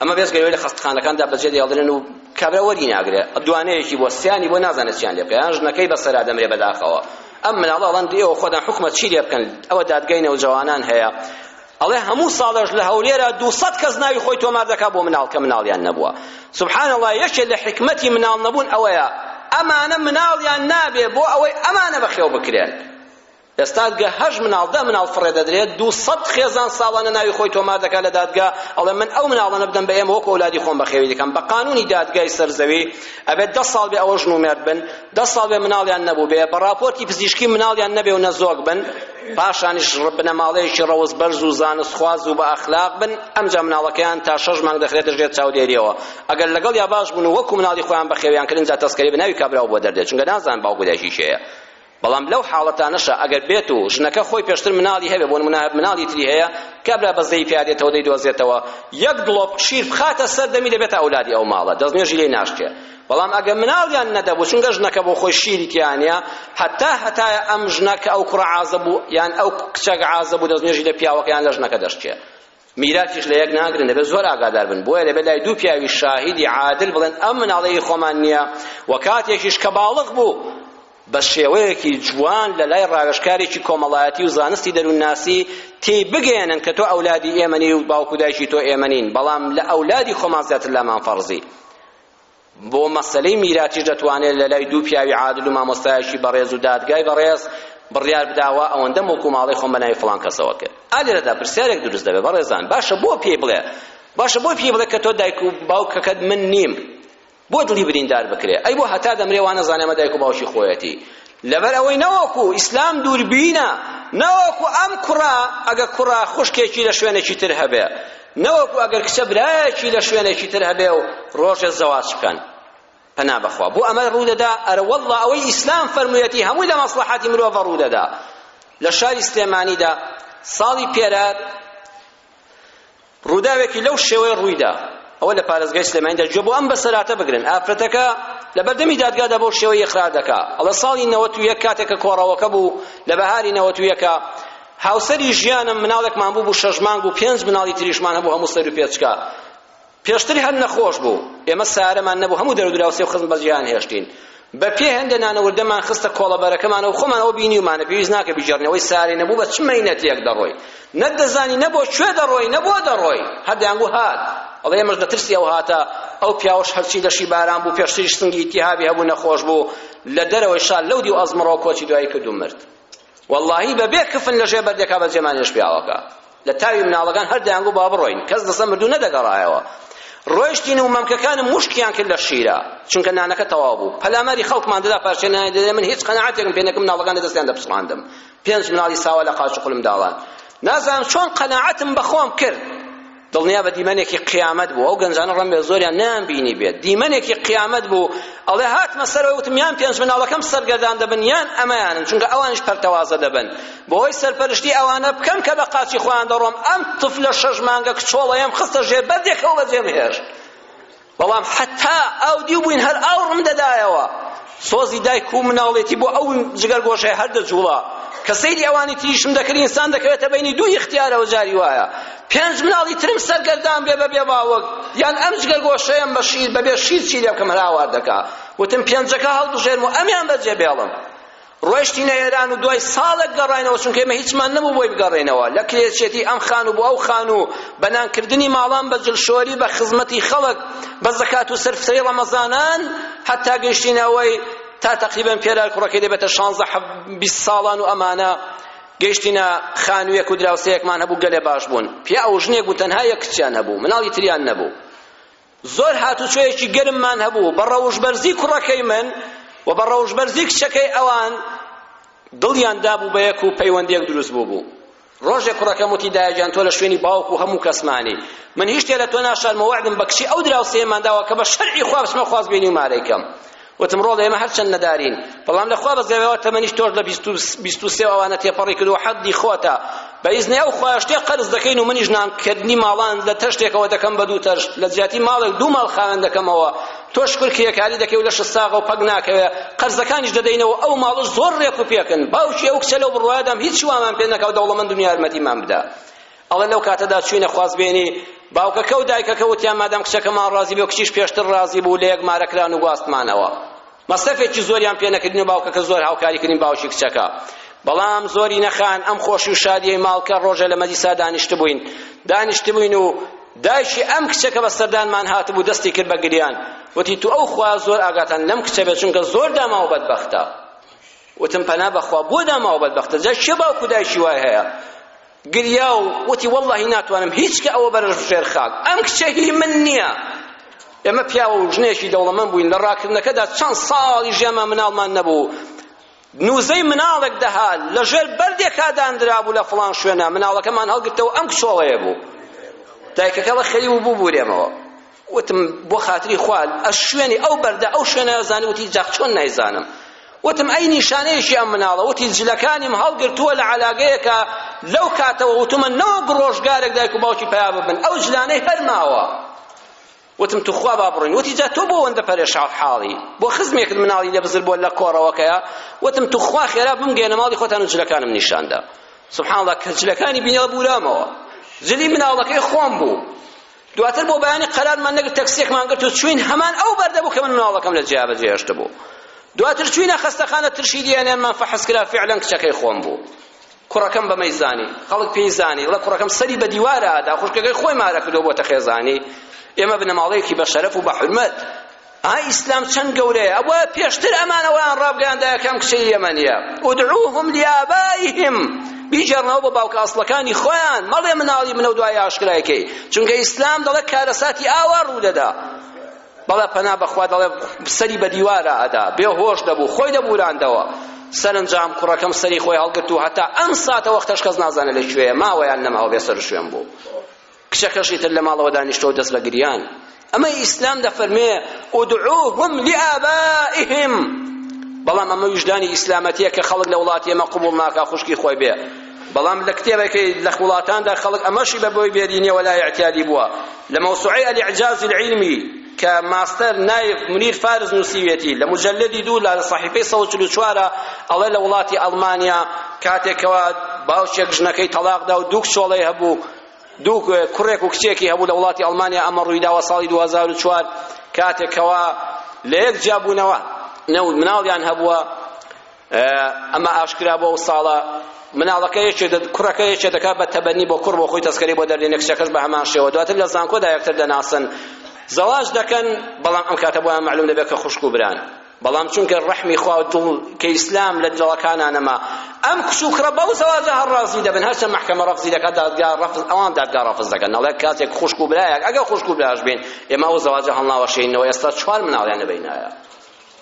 ئەمە بێجگە لەوەی لە خەستەخانەکاندا بەجێ دەهێڵدرێن و کابرا وەری ناگرێ دوانەیەکی بۆ سیانی بۆ نازانێت چیان لێ بکە یان ژنەکەی بەسەرا دەمرێ بەداخەوە ئەم مناڵە ئەڵەن ئێوە خۆتان حکومەت چی لێ بکەن ئەوە دادگای نەوجەوانان هەیە ئەڵێ هەموو ساڵێش لە هەولێرە دووسەد کەس ناوی خۆی تۆمار دەکا بۆ مناڵ کە مناڵیان نەبووە سبحان الله یەکێ لە حکمەتی مناڵ نەبوون ئەوەیە ئەمانە مناڵیان نابێ بۆ ئەوەی ئەمانە بەخێو بکرێن ئێستا گە هەشت مناڵ دە مناڵ فڕێ دەدرێت دوو سەد خێزان ساڵانە ناوی خۆی تۆمار دەکات لە دادگا ئەڵێ من ئەو مناڵانە بدەم بە ئێمە وەکو ئەولادی خۆم بەخێوی دەکەم بە قانونی دادگای سەر زەوی ئەبێت دە ساڵ بێ ئەوە ژن و مێرد بن دە ساڵ بێ مناڵیان نەبوو بێ بە ڕاپۆرتی پزیشکی مناڵیان نەبێ و نەزۆک بن پاشانیش بنەماڵەیەکی ڕەوز بەرز و زانستخواز و بە ئەخلاق بن ئەمجا مناڵەکەیان تا شەش مانگ دەخرێتە ژێر چاودێریەوە ئەگەر لەگەڵ یا باش بوون و وەکو مناڵی خۆیان بەخێویان کردن جا تەسکەری بە ناوی کابراوە بۆ دەردێت چونکە نازان باوک و دایکیش هەیە بەڵام لەو حاڵەتانەشا ئەگەر بێت و ژنەکە خۆی پێشتر مناڵی هەبێت بۆ نموونە مناڵی تری هەیە کابرا بە زەی پیا دێتەوە دەیدۆزێتەوە یەک دڵۆپ شیر بخاتە سەر دەمی دەبێتە ئەولادی ئەو ماڵە دەستنوێژی لێ ناشکێ بەڵام ئەگەر مناڵیان نەدەبوو چونکە ژنەکە بۆ خۆی شیری تیانە هەتا هەتایە ئەم ژنە کە ئەو کوڕە عازە بوو یان ئەو کچەک عازە بوو دەستنوێژی لە پیاوەکەیان لە ژنەکە دەشکێ میراتیش لە یەک ناگرن دەبێت زۆر ئاگادار بن بۆیە دەبێت لای دوو پیاوی شاهیدی عادل بڵێن ئەم مناڵەی خۆمان نییە و کاتێکیش کە باڵغ بوو بە شێوەیەکی جوان لە لای ڕاوێژکارێکی کۆمەڵایەتی و زانستی دەروونناسی تێی بگەیەنن کە تۆ ئەولادی ئێمەنی و باوکو دایکی تۆ ئێمەنین بەڵام لە ئەولادی خۆمان زیاتر لامان فەرزی بۆ مەسەلەی میراتیش دەتوانێت لەلای دوو پیاوی عادل و مامۆستایەکی بەڕێز و دادگای بەڕێز بڕیار بداوە ئەوەندە مڵک و ماڵەی خۆم بەناوی فڵان کەسەوە کرد ئا لێرەدا پرسیارێک دروست دەبێت بەڕێزان باشە بۆ پێی بڵێ باشە بۆ پێی بڵێ کە تۆ دایک و باوکەکەت من نیم بۆ دڵی بریندار بکرێ ئەی بۆ هەتا دەمرێ وانەزانێ ئەمە دایک و باوکی خۆیەتی لەبەر ئەوەی نەوەکو ئیسلام دووربینە نەوەکو ئەم کوڕە ئەگە کوڕە خوشکێکی لە شوێنێکی تر هەبێ نەوەکو ئەگەر کچە برایەکی لە شوێنێکی تر هەبێ و ڕۆژێ زەواج بکەن پەنا بەخوا بۆ ئەمە ڕوودەدا ئەرە وەڵڵا ئەوەی ئیسلام فەرموویەتی هەمووی لە مەسڵەحەتی مرۆڤە ڕوودەدا لە شاری سلێمانیدا ساڵی پێرار ڕووداوێکی لەو شێوەیە ڕوویدا ئەوە لە پارێزگای سلێمانیدا گوێ بۆ ئەم بەسەراتە بگرن ئافرەتەکە لە بەردەمی دادگادا بەو شێوەی ئیقرار دەکا ئەڵە ساڵی نەوەت و یەک کاتێک کە کۆڕەوەکە بوو لە بەهاری نەوەت و یەکە هاوسەری ژیانم مناڵێکمان بوو بوو شەش مانگ و پێنج مناڵی تریشمان هەبوو هەموو سەر و پێچکە پێشتر هەر نەخۆش بوو ئێمە سارەمان نەبوو هەموو دەرو دراوسێ و خزم بەجیان هێشتین بە پێ هەندە نانەوردەمان خستە کۆڵەبەرەکەمانەوە خۆمانەوە بینیومانە پێویست ناکە بیجارنەوەی سارێ نەبوو بە چ مەینەتێک دەڕۆی نەت دەزانی نەبۆ کوێ دەڕۆی نەبۆ دەڕۆی هەردەیان بوو هات ئەڵێ ئێمەش دەترسی ئەو هاتە ئەو پیاوەش هەرچی لەشی باران بوو پێشتریش سنگی ئیتیهابی هەبوو نەخۆش بوو لە دەرەوەی شار لەو دیو ئەزمڕەوە کۆچی دوایی کرد و مرد وەڵاهی بە بێ کفن لە ژێ بەردێکا بە جێمان نێشت پیاوەکە لە تاوی مناڵەکان هەر دەیانگو با بڕۆین کەس لەسەر مردوو نەدەگەڕایەوە ڕۆیشتین و مەمکەکانم مشکیان کرد لە شیرە چونکە نانەکە تەواو بوو پەلاماری خەڵکمان دەدا پارچە نانی دەدێ من هیچ قەناعەتێکم پێ نەکەم مناڵەکان لە دەستیان دەپسڕاندم پێنج مناڵی ساوا لە قاچ و قلم داڵان نازانم چۆن قەناعەتم بەخۆم کرد دڵنیابە دیمەنێکی قیامەت بوو ئەو گەنجانە ڕەمێ زۆریان نەیان بینی بێت دیمەنێکی قیامەت بوو ئەڵێ هاتمە سەرەوە وتم یان پێنج مناڵەکەم سەرگەردان دەبن یان ئەمەیانن چونکە ئەوانیش پەرتەوازە دەبن بۆی سەرپەرشتی ئەوانە بکەم کە بە قاچی خۆیان دەڕۆم ئەم طفلە شەش مانگە کچۆڵەیەم خستە ژێر بەردێکەوە بەجێم هێشت بەڵام حەتا ئاو دیو بووین هەر ئاو ڕم دەدایەوە سۆزی دایک و مناڵێتی بۆ ئەو جگەرگۆشەیە هەر دەجوڵا کە سەیری ئەوانی تریشم دەکرد ئینسان دەکەوێتە بینی دوو ئیختیارەوە جاری وایە پێنج مناڵی ترم سەرگەردان بێ بەبێ باوەک یان ئەم جگەرگۆشەیەم بە شیر بەبێ شیر چی لێ بکەم هەر هاوار دەکا وتم پێنجەکە هەڵبژێرم و ئەمیان بەجێ بێڵم ڕۆیشتینە ئێران و دوای ساڵێک گەڕاینەوە چونکە ئێمە هیچمان نەبوو بۆی بگەڕێینەوە لە کرێچێتی ئەم خان و بۆ ئەو خان و بە نانکردنی ماڵان بە جلشۆری بە خزمەتی خەڵک بە زەکات و سەرفتەی ڕەمەزانان هەتا گەیشتینە ئەوەی تا تقریبا پێرار کوڕەکەی دەبێتە شانزە بیست ساڵان و ئەمانە گەیشتینە خانوویەک و دراوسەیەکمان هەبوو گەلێ باش بوون پیا ئەو ژنێک بوو تەنها یەک کچیان هەبوو مناڵی تریان نەبوو زۆر هاتوچۆیەکی گەرممان هەبوو بە ڕەوشبەرزی کوڕەکەی من و بە ڕەوشبەرزی کچەکەی ئەوان دڵیان دابوو بە یەک و پەیوەندیەک دروست بوو بوو ڕۆژێک کوڕەکەم وتی دایەگیان تۆ لە شوێنی باوک و هەموو کەسمانی من هیچ شتێ لە تۆ ناشارمە وەعدم بە کچی ئەو دراوسێمانداوە کە بە شەرعی خوا بچمە خوازبێنی و مارەی کەم وتم ڕۆڵە ئێمە هەرچەند نەدارین بەڵام لە خوا بەزێوەوە تەمەنیش تۆش لە بیست و سێ و ئەوانە تێپەڕی کردو حەدی خۆتە بە ئیزنی ئەو خوا شتێ قەرز دەکەین و منیش نانکردنی ماڵان لە تەشتێکەوە دەکەم بە دوو تەش لە جیاتی ماڵێک دوو ماڵ خاوێن دەکەمەوە تۆ شکر کرێکاری دەکەی و لەشت ساغە و پەک ناکەوێ قەرزەکانیش دەدەینەوە ئەو ماڵش زۆر ڕێک و پێکن باوکی ئەو کچە لەو بڕوایەدام هیچ وامان پێ نەکەوت دەوڵەمەندم یارمەتیمان بدا ئەڵێ لەو کاتەدا چووینە خوازبێنی باوکەکە و دایکەکە وتیان مادام کچەکەمان ڕازی بێ و کچیش پێشتر ڕازی بوو لە یەک مارە کران و گواستمانەوە مەسرەفێکی زۆریان پێ نەکردین و باوکەکە زۆر هاوکاری کردین باوکی کچەکە بەڵام زۆری نەخان ئەم خۆشی و شادیەی ماڵکە ڕۆژە لە مەجلیسا دانیشتبووین دانیشتبووین و دایکی ئەم کچە کە بە سەردانمان هاتبوو دەستی کرد بە گریان وتی تو ئەو خوا زۆر ئاگاتان لەم کچە بێت چونکە زۆر داماو بەدبەختە وتم پەنا بەخوا بۆ داماو بەدبەختە جا چێ باوکو دایکی وای هەیە گریا و وتی وەڵڵاهی ناتوانم هیچ کە ئەوە بەرە ژێر خاک ئەم کچە هی من نییە ئێمە پیاوە و ژنێکی دەوڵەمەند بووین لە ڕاکردنەکەدا چەند ساڵی ژیانمان مناڵمان نەبوو نوزەی مناڵێک دەهات لە ژێر بەردێکا داندرابوو لە فڵان شوێنە مناڵەکەمان هەڵگرتەوە ئەم کچۆڵەیە بوو دایکەکە بە خەریو بوو بورێمەوە وتم بۆ خاتری خوا ئەش شوێنی ئەو بەردە ئەو شوێنە زانی وتی جاخ چۆن نایزانم وتم ئەی نیشانەیەکی ئەم مناڵە وتی جلەکانیم هەڵگرتووە لە عەلاگەیەکە لەو کاتەوە وتمە نەوەک ڕۆژگارێک دایک و باوکی پیا ببن ئەو جلانەی هەر ماوە وتم توخوا با بڕۆین وتی جا تۆ بۆ ئەوەندە پەرێشان حاڵی بۆ خزمێکت مناڵی لێ بزر بۆ لە کۆڕەوەکەیە وتم توخوا خێرا بمگەێنە ماڵی خۆتان و جلەکانم نیشاندا سبحان الله کە جلەکانی بینیەوە بورامەوە جلی مناڵەکەی خۆم بوو دواتر بۆ بەیانی قەرارمان نەگرت تەکسیەکمان گرت و چوین هەمان ئەو بەردە بوو کە من مناڵەکەم لە جێیا بەجێ هێشتبوو دواتر چوینە خەستەخانە ترشی دیێنێمان فەحس کرا فعلا کچەکەی خۆم بوو کوڕەکەم بەمەی زانی خەڵک پێی زانی وڵە کوڕەکەم سەری بە دیوارە ئادا خوشکەکەی خۆی مارە کردو بۆتە خێزانی ئێمە بنەماڵەیەکی بە شەرەف و بە حورمەت ئا ئیسلام چەند گەورەیە ئەوە پێشتر ئەمان ئەویان ڕابگەیاندایە کە ئەم کچەی یەمەنیە ادعوهم لآبائهم بیگەڕنەوە بۆ باوکە ئەسڵەکانی خۆیان مەڵێ مناڵی منە و دوای ئاشکرایکەی چونکە ئیسلام دەڵێ کارەساتی ئاوا ڕوو دەدا بەڵێ پەنا بەخوا دەڵێ سەری بە دیوارە ئەدا بێ هۆش دەبوو خۆی دەبوراندەوە سەرنجام کوڕەکەم سەری خۆی هەڵگرت و هەتا ئەم ساتە وەختەش کەس نازانێت لە کوێیە ماوە یان نەماوە بێ سەر و شوێن بوو کچەکەشی تر لە ماڵەوە دانیشتووە و دەست بە گریان ئەمەی ئیسلام دەفەرمێ ادعوهم لآبائهم بەڵام ئەمە ویژدانی ئیسلامەتیە کە خەڵک لە وڵاتی ئێمە قبول ناکا خوشکی خۆی بێ بەڵام لە کتێبەکەی لە وڵاتاندا خەڵک ئەمەشی بە بۆی بێدینیەوە لا اعتیادی بووە لە مەوسوعەی الاعجاز العلمی کە ماستەر نایف منیر فارس نووسیوێتی لە مجلدی دوو لە صحیفەی سەد و چل و چوارە ئەڵێ لە وڵاتی ئەڵمانیا کاتێکەوە باوکێک ژنەکەی تەڵاقدا و دوو کچۆڵەی هەبوو دوو کوڕێک و کچێکی هەبوو لە وڵاتی ئەڵمانیا ئەمە ڕوویداوە ساڵی 2004 کاتێک کەوا لە یەک جیا بوونەوە نەوت مناڵیان هەبووە ئەمە ئاشکرا بۆ ئەو ساڵە مناڵەکە یەکێک کوڕەکە یەکێک دەکات بە تەبەنی بۆ کوڕ بۆ خۆی تەسکەری بۆ دەردێنێ کچەکەش بە هەمان شێوە دواتر لە زانکۆدا یەکتر دەناسن زەواج دەکەن بەڵام ئەم کاتە بۆیان مەعلوم دەبێت کە خوشک و بران بەڵام چونکە ڕەحمی خوا و دڵ کە ئیسلام لە دڵەکانانەما ئەم کچ و کوڕە بەو زەواجە هەر ڕازی دەبن هەرچەند مەحکەمە ڕەفزی دەکات دادگا ڕەفز ئەوان دادگا ڕەفز دەکەن نەڵێ کاتێک خوشک و برایەک ئەگەر خوشک و براش بین ئێمە ئەو زەواجە هەڵناوەشێنەوە ئێستا چوار مناڵیان لەبەینایە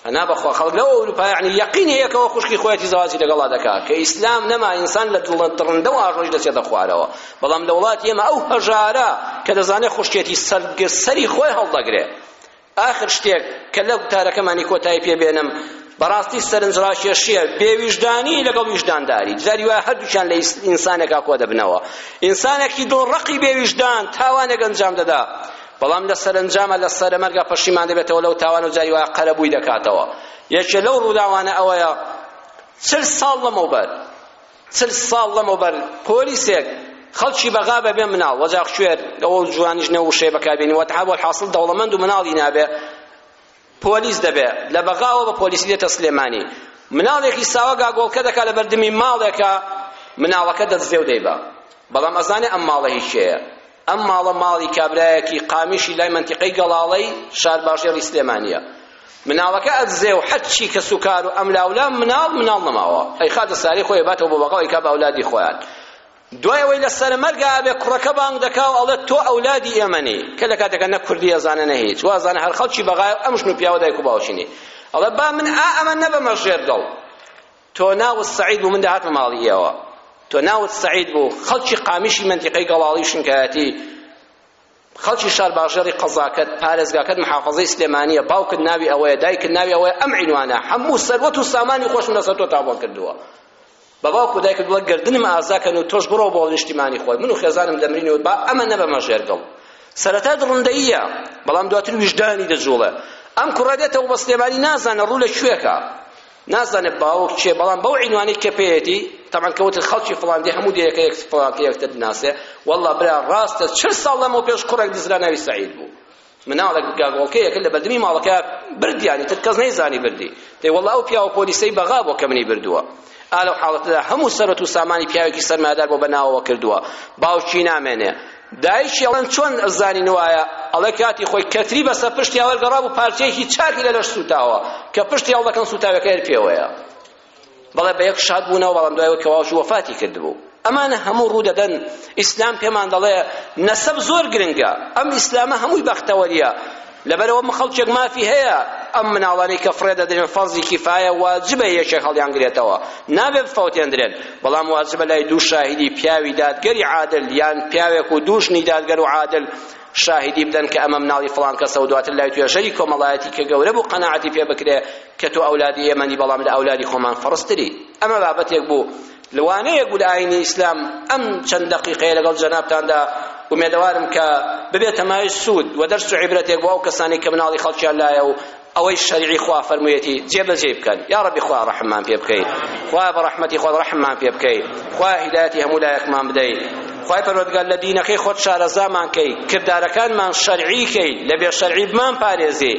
ئەنا بەخوا خەڵک لەو ئەوروپا یعنی یەقین هەیەکەوە خوشکی خۆیەتی زەواجی لەگەڵا دەکات کە ئیسلام نەما ئینسان لە دڵە دڕندە و ئاژۆی دەچێتە خوارەوە بەڵام لە وڵات ئێمە ئەو هەژارە کە دەزانێت خوشکێتی سەری خۆی هەڵدەگرێ ئاخر شتێک کە لە گوتارەکەمانی کۆتایی پێ بێنم بەڕاستی سەرنجڕاکێشییە بێویژدانی لەگەڵ ویژدانداری جاری وایە هەردووکیان لە ئینسانێکا کۆ دەبنەوە ئینسانێکی دۆڕەقی بێویژدان تاوانێک ئەنجام دەدا بەڵام لە سەرەنجامە لە سەرە مەرگە پەشیمان دەبێتەوە لەو تاوان و جاری وایە قەرەبووی دەکاتەوە یەکێ لەو ڕووداوانە ئەوەیە چل ساڵ لەمەوبەر چل ساڵ لەمەوبەر پۆلیسێک خەڵکی بەغا بەبێ مناڵ وەجاخ کوێر ئەوە جوانیش نە وشەیە بەکاربێنی وەتەها بۆ حاصل دەوڵەمەند و مناڵی نابێ پۆلیس دەبێ لە بەغاوە بە پۆلیسی دێتە سلێمانی مناڵێکی ساوە گاگۆڵکە دەکا لە بەردەمی ماڵێکە مناڵەکە دەدزێ و دەیبا بەڵام ئەزانێ ئەم ماڵە هی کێیە ئەم ماڵە ماڵی کابرایەکی قامیشی لای مەنتیقەی گەڵاڵەی شارباژێڕی سلێمانییە مناڵەکە ئەدزێ و حەچی کەس و کار و ئەملاولا مناڵ مناڵ نەماوە ئەی خاتە ساری خۆی باتەوە بۆ بەقەوەی کا بە ئەولادی خۆیان دوای ئەوەی لە سەرمەرگا ئەبێ کوڕەکە بانگ دەکا و ئەڵێ تۆ ئەولادی ئێمەنی کە لە کاتێکە نە کوردی ئەزانە نە هیچ وازانە هەر خەڵکی بەغای ئەم ژن و پیاوە دایک و باوکینی ئەڵێ با من ئا ئەمە نەبەمە ژێر دڵ تۆ ناوت سەعید بوو من دەهاتمە ماڵی ئێوە تۆ ناوت سەعید بوو خەڵکی قامیشی مەنتیقەی گەڵاڵی و شنکایەتی خەڵکی شار باژێڕی قەزاکەت پارێزگاکەت محافظەی سلێمانیە باوکت ناوی ئەوەیە دایکت ناوی ئەوەیە ئەم عینوانە هەموو سەروەت و سامانی خۆشم لەسەر تۆ تاوان کردووە بە باوک و دایکت بڵێ گردنم ئازاکەن و تۆش بڕۆ بۆ نیشتیمانی خۆی من و خێزانم دەمرین و با ئەمە نەبەمە ژێرگەڵ سەرەتا دڕندەییە بەڵام دواتر ویژدانی دەجوڵێ ئەم کوڕە دێتەوە بە سلێمانی نازانە ڕوو لە کوێکە نازانێت باوک کێ بەڵام بەو عینوانەی کە پێیەتی تەمان کە وتت خەڵکی فڵان دێ هەموو دێیەکە یەک فڵان کە یەکتر دناسێ والله برا ڕاستە چل ساڵ لەمەو پێش کوڕێک دزرا ناوی سەعید بوو مناڵێک گاگۆڵکەیەکە لە بەردمی ماڵەکە بردیانی تر کەس نەیزانی بردی دەی والله ئەو پیاوە پۆلیسەی بەغا بۆ کە منی بردووە ئالە حاڵەتەدا هەموو سەرەت و سامانی پیاوێکی سەرمایەدار بۆ بەناوەوە کردووە باوکی نامێنێ دایکی ئەڵێن چۆن ئەزانین وایە ئەڵێ کاتی خۆی کەتری بەسە پشتیا وەرگەڕابوو پارچەیەکی چاکی لە لەش سوتاوە کە پشتی هەڵدەکەن سوتاوەکە هەر پێوەیە بەڵێ بە یەک شاد بوونەوە بەڵام دوای کەواش وەفاتی کردبوو ئەمانە هەموو ڕوو دەدەن ئیسلام پێمان دەڵێ نەسەب زۆر گرنگە ئەم ئیسلامە هەمووی بەختەوەریە لەبەرئەوە من خەڵکێک مافی هەیە ئەم مناڵانەی کە فڕێ دەدرێن فەرزی کیفایە واجبە یەکێک هەڵیانگرێتەوە نابێ بفەوتێندرێن بەڵام واجبە لای دوو شاهیدی پیاوی دادگەری عادل یان پیاوێک و دوو ژنی دادگەر و عادل شاهدی بدەن کە ئەمە مناڵی فڵان کەسە و دواتر لای توێژەری کۆمەڵایەتی کە گەورە بوو قەناعەتی پێ بکرێ کە تۆ ئەولادی ئێمەنی بەڵام لە ئەولادی خۆمان فەڕستری ئەمە بابەتێک بوو لەوانەیە گول ئاینی ئیسلام ئەم چەند دەقیقەیە لەگەڵ جەنابتاندا ومێدەوارم کە ببێتە مای سوود و دەرس و عیبرەتێک بۆ ئەو کەسانی کە مناڵی خەڵکیان لایە و ئەوەی شەرعی خوا فەرموویەتی جێبەجێ بکەن یا ڕەبی خوا ڕەحممان پێ بکەیت خوا بە ڕەحمەتی خۆت ڕەحممان پێ بکەیت خوا هیدایەتی هەموو لایەکمان بدەیت خوای پەروەردگار لە دینەکەی خۆت شارەزامان کەی کردارەکانمان شەرعی کەی لە بێ شەرعی بمان پارێزی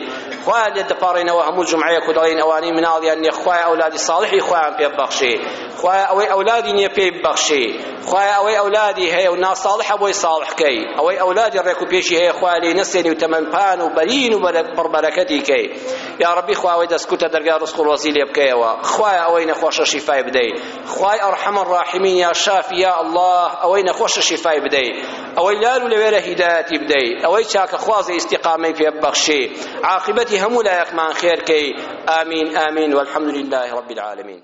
خوایە لێ دەپاڕێنەوە هەموو جمعەیەک و دەڵێن ئەوانەی مناڵیان نیە خوایە ئەولادی ساڵحی خۆیان پێ ببەخشی خوایە ئەوەی ئەولادی نیە پێی ببەخشی خوایە ئەوەی ئەولادی هەیە و ناساڵحە بۆی ساڵح کەی ئەوەی ئەولادی ڕێک و پێشی هەیە خوایە لێی نەسێنی و تەمەنپان و بەرین و پڕبەرەکەتی کەی یا ڕەبی خواوەی دەستکوتە دەرگا ڕزق و ڕۆزی لێ بکەیەوە خوایە ئەوەی نەخۆشە شیفای بدەی خوای ارحم الراحمین یا شافی یا اللە ئەوەی نەخۆشە شیفای بدەی ئەوەی لار و لەوێرە هیدایەتی بدەی ئەوەی چاکە خوازە ئیستیقامەی پێ ببەخشی عاقبەتی هەموو لایەکمان خێرکەی آمین آمین والحمد لله رب العالمین